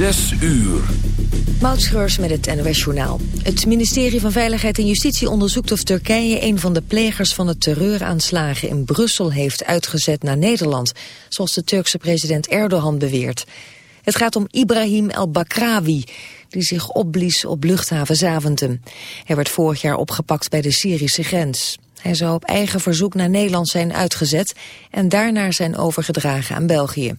Zes uur. Moutschreurs met het NOS-journaal. Het ministerie van Veiligheid en Justitie onderzoekt of Turkije... een van de plegers van de terreuraanslagen in Brussel heeft uitgezet naar Nederland... zoals de Turkse president Erdogan beweert. Het gaat om Ibrahim el-Bakrawi, die zich opblies op luchthaven Zaventem. Hij werd vorig jaar opgepakt bij de Syrische grens. Hij zou op eigen verzoek naar Nederland zijn uitgezet... en daarna zijn overgedragen aan België.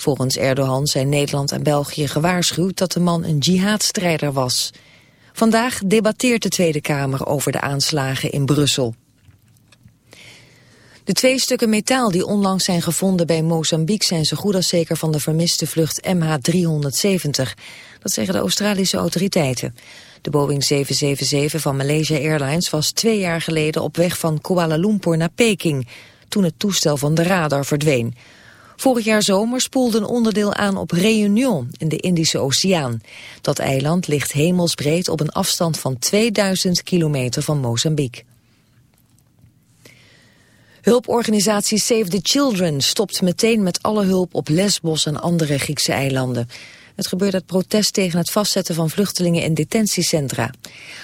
Volgens Erdogan zijn Nederland en België gewaarschuwd dat de man een jihadstrijder was. Vandaag debatteert de Tweede Kamer over de aanslagen in Brussel. De twee stukken metaal die onlangs zijn gevonden bij Mozambique zijn zo goed als zeker van de vermiste vlucht MH370. Dat zeggen de Australische autoriteiten. De Boeing 777 van Malaysia Airlines was twee jaar geleden op weg van Kuala Lumpur naar Peking, toen het toestel van de radar verdween. Vorig jaar zomer spoelde een onderdeel aan op Réunion in de Indische Oceaan. Dat eiland ligt hemelsbreed op een afstand van 2000 kilometer van Mozambique. Hulporganisatie Save the Children stopt meteen met alle hulp op Lesbos en andere Griekse eilanden. Het gebeurt uit protest tegen het vastzetten van vluchtelingen in detentiecentra.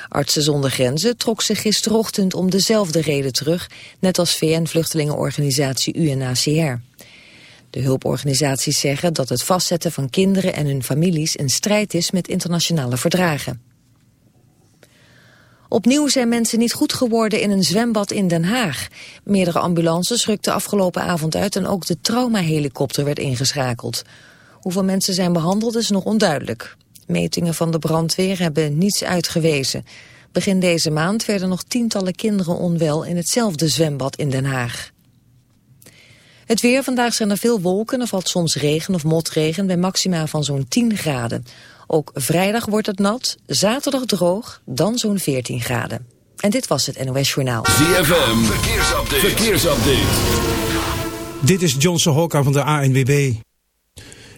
Artsen zonder grenzen trok zich gisterochtend om dezelfde reden terug, net als VN-vluchtelingenorganisatie UNHCR. De hulporganisaties zeggen dat het vastzetten van kinderen en hun families een strijd is met internationale verdragen. Opnieuw zijn mensen niet goed geworden in een zwembad in Den Haag. Meerdere ambulances rukten afgelopen avond uit en ook de traumahelikopter werd ingeschakeld. Hoeveel mensen zijn behandeld is nog onduidelijk. Metingen van de brandweer hebben niets uitgewezen. Begin deze maand werden nog tientallen kinderen onwel in hetzelfde zwembad in Den Haag. Het weer, vandaag zijn er veel wolken, er valt soms regen of motregen bij maxima van zo'n 10 graden. Ook vrijdag wordt het nat, zaterdag droog, dan zo'n 14 graden. En dit was het NOS Journaal. ZFM, verkeersupdate. verkeersupdate. Dit is Johnson Hokka van de ANWB.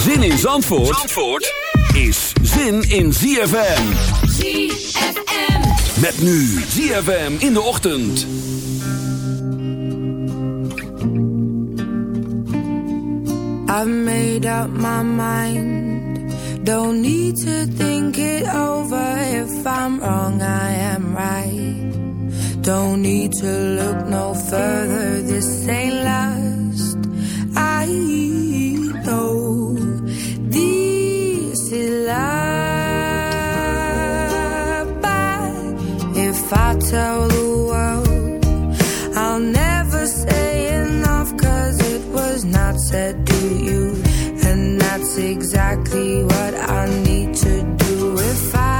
Zin in Zandvoort, Zandvoort is zin in ZFM. ZFM. Met nu ZFM in de ochtend. I've made up my mind. Don't need to think it over. If I'm wrong, I am right. Don't need to look no further. This ain't last. I is if I tell the world, I'll never say enough. Cause it was not said to you. And that's exactly what I need to do if I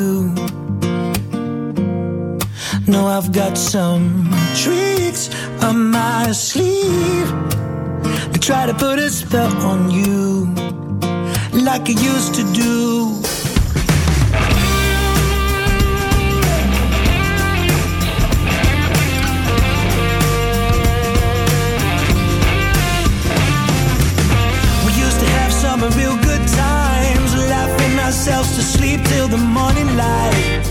know I've got some tricks up my sleeve. They try to put a spell on you, like I used to do. real good times, laughing ourselves to sleep till the morning light.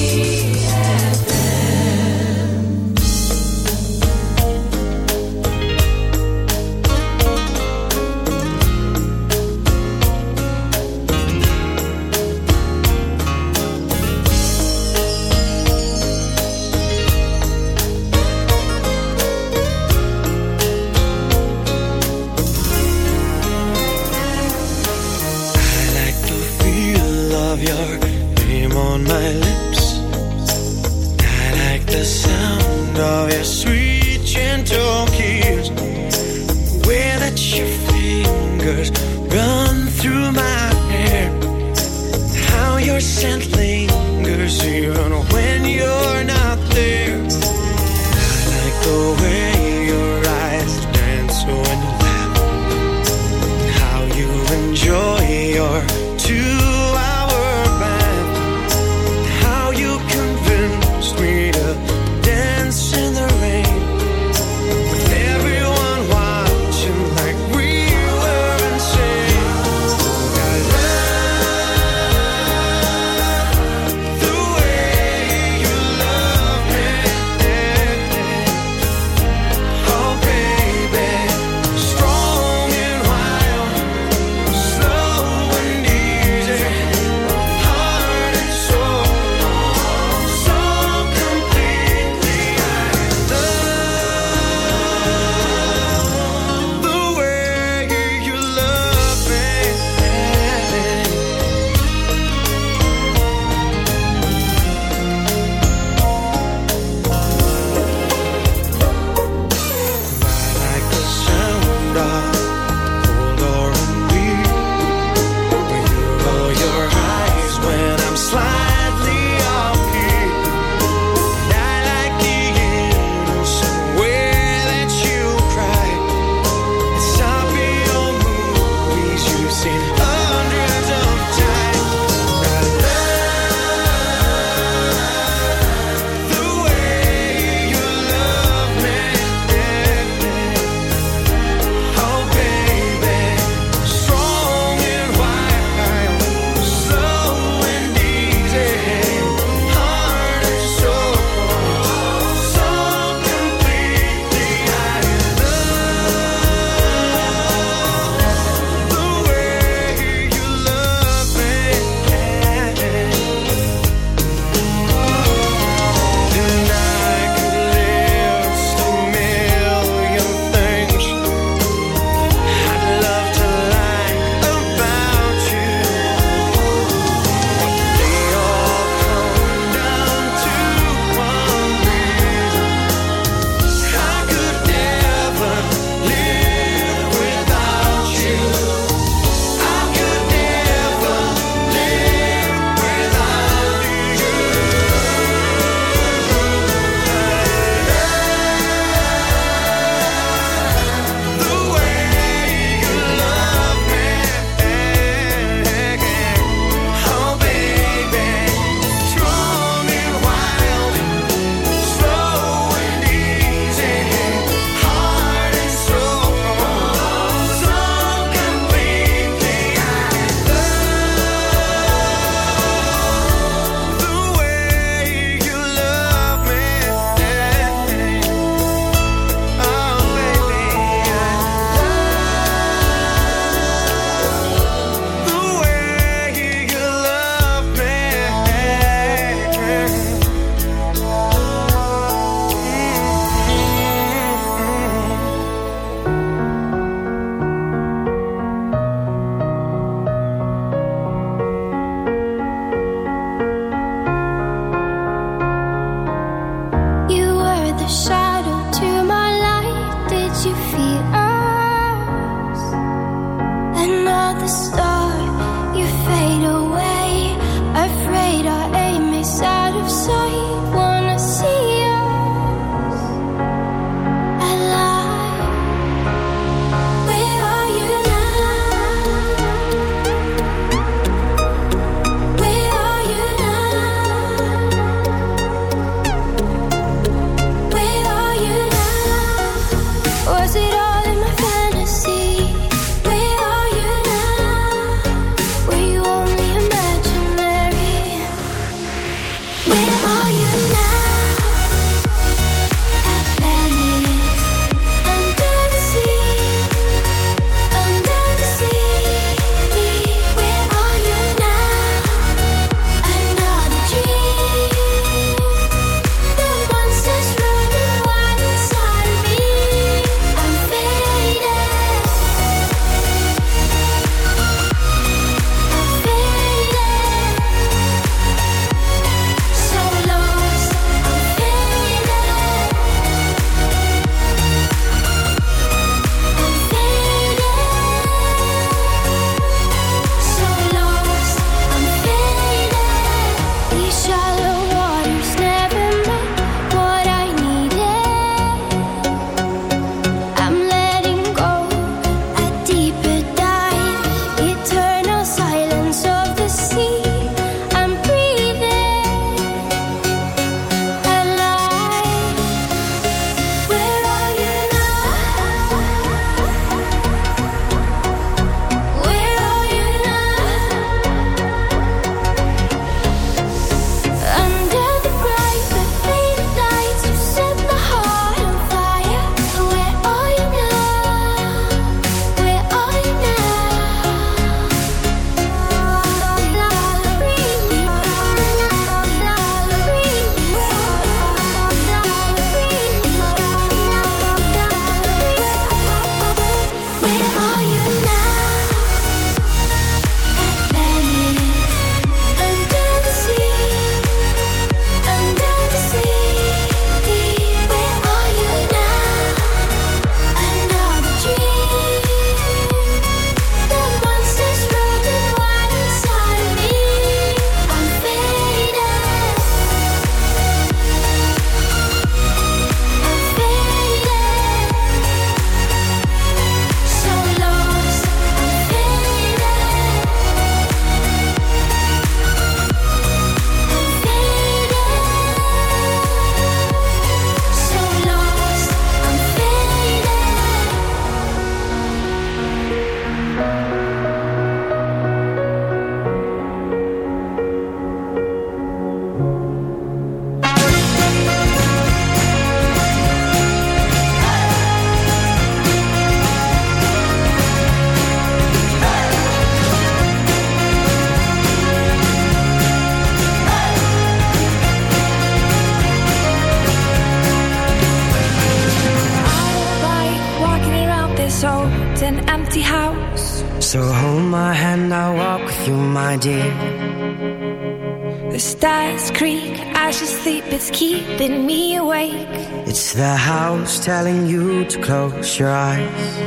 It's keeping me awake. It's the house telling you to close your eyes.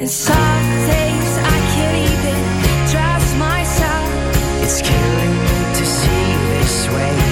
And some days I can't even trust myself. It's killing me to see this way.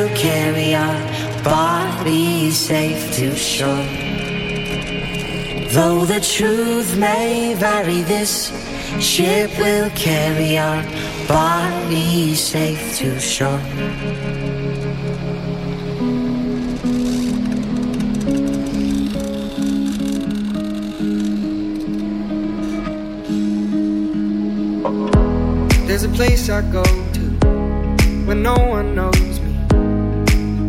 will carry our bodies safe to shore. Though the truth may vary, this ship will carry our bodies safe to shore. There's a place I go to when no one knows.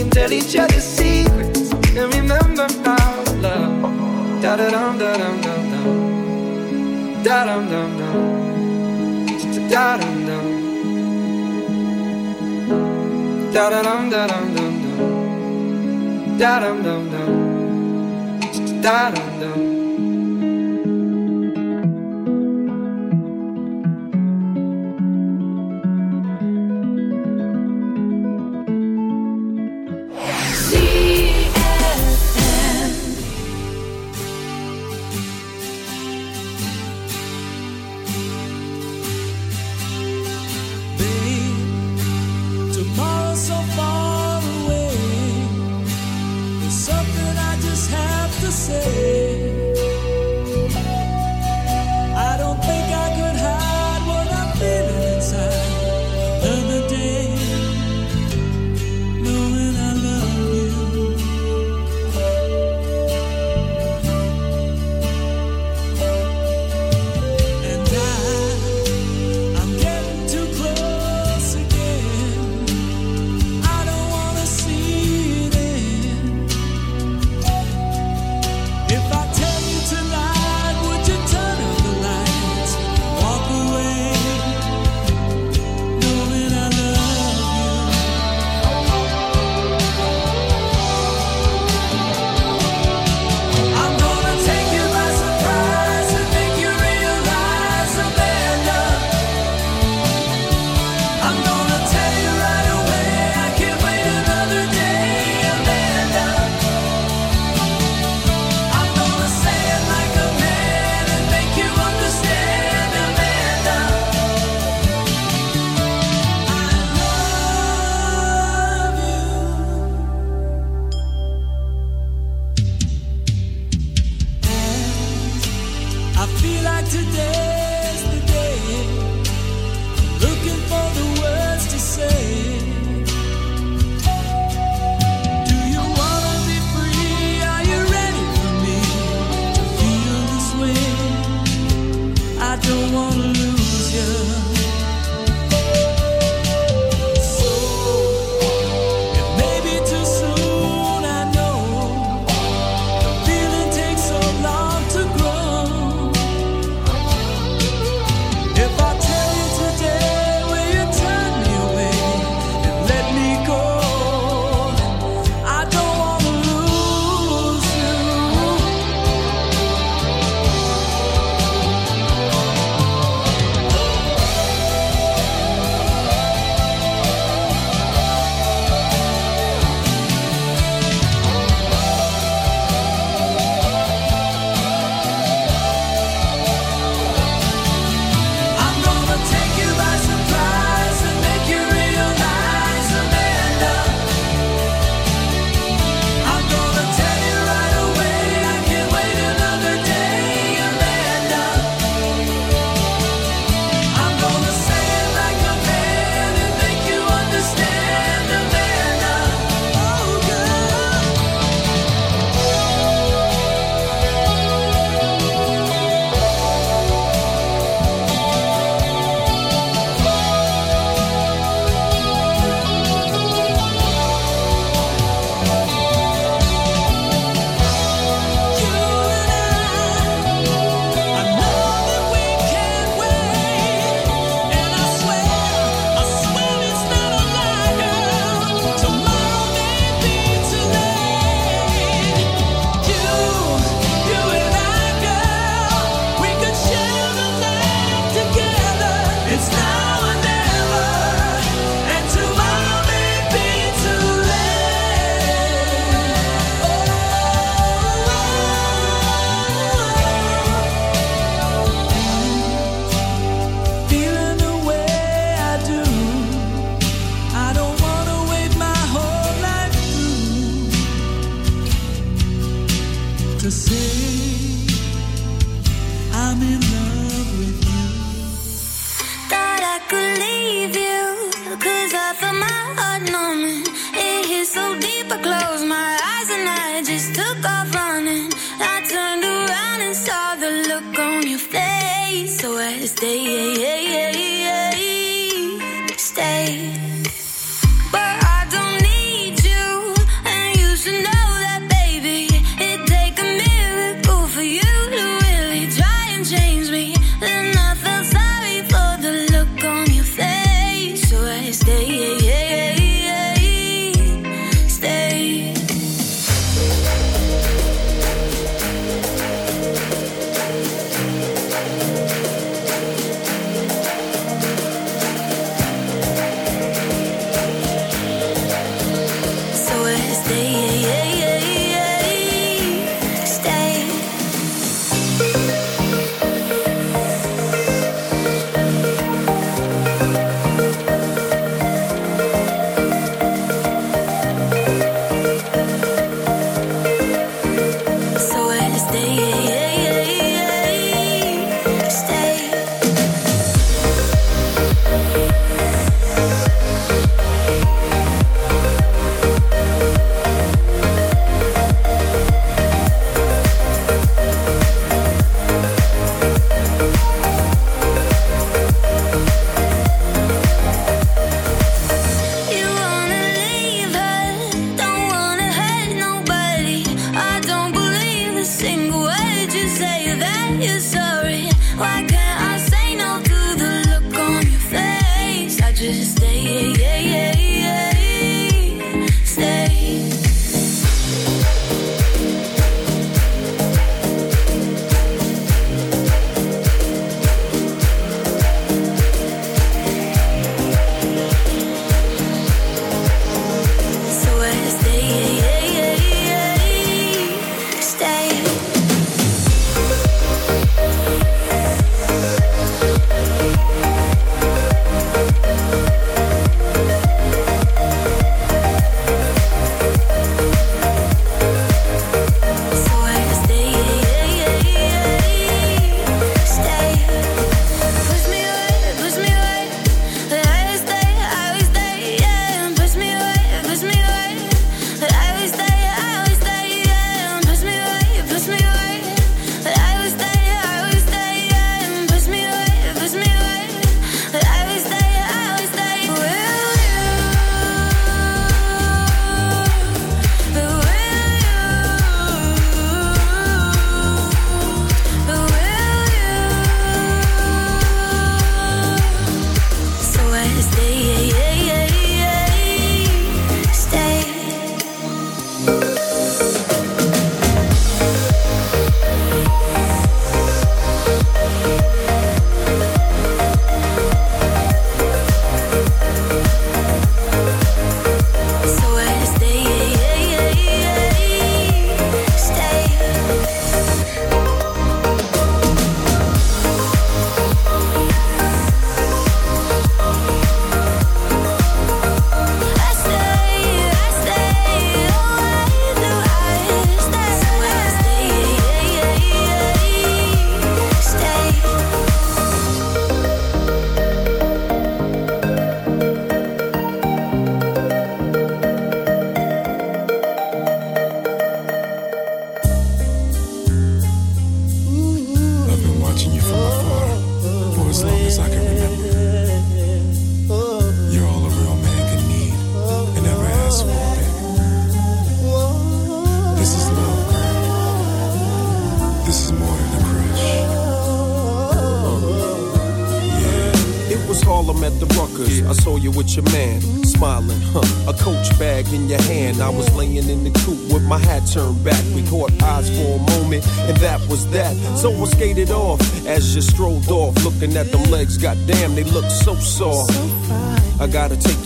can tell each other secrets and remember how love. Da da dum da dum dum dum. Da dum dum dum. Da dum dum. Da da dum da dum dum dum. Da dum dum dum. Da dum dum.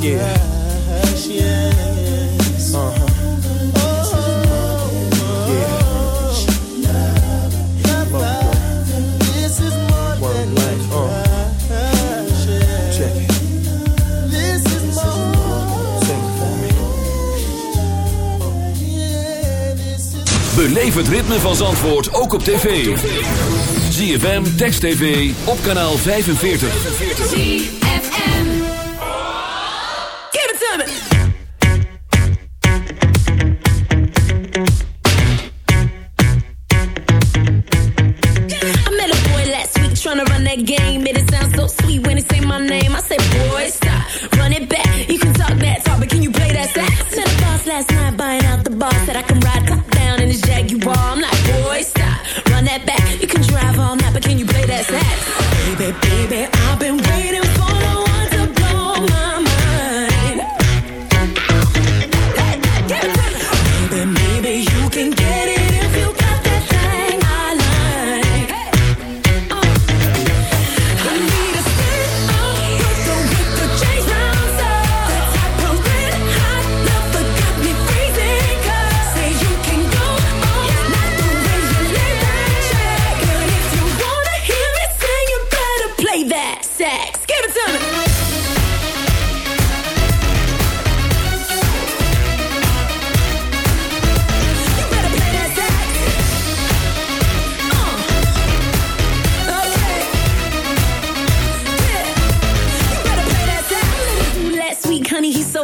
Me. Yeah, this is Beleef het ritme van Zandvoort ook op tv. ZFM, Text TV, op kanaal 45.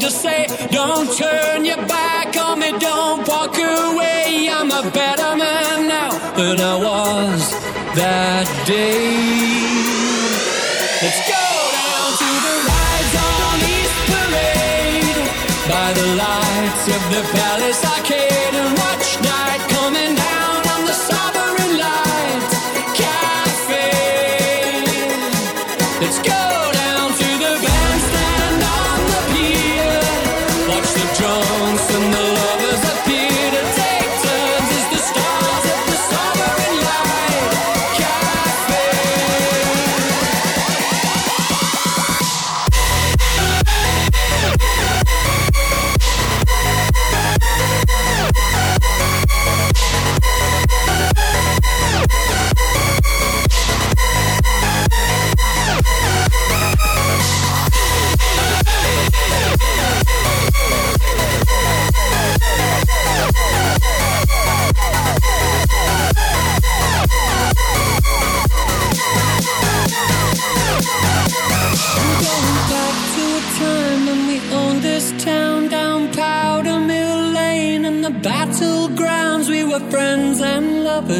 song to say, Don't turn your back on me, don't walk away. I'm a better man now than I was that day. Let's go! down to the rides on East Parade by the lights of the palace arcade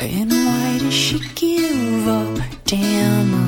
And why does she give a damn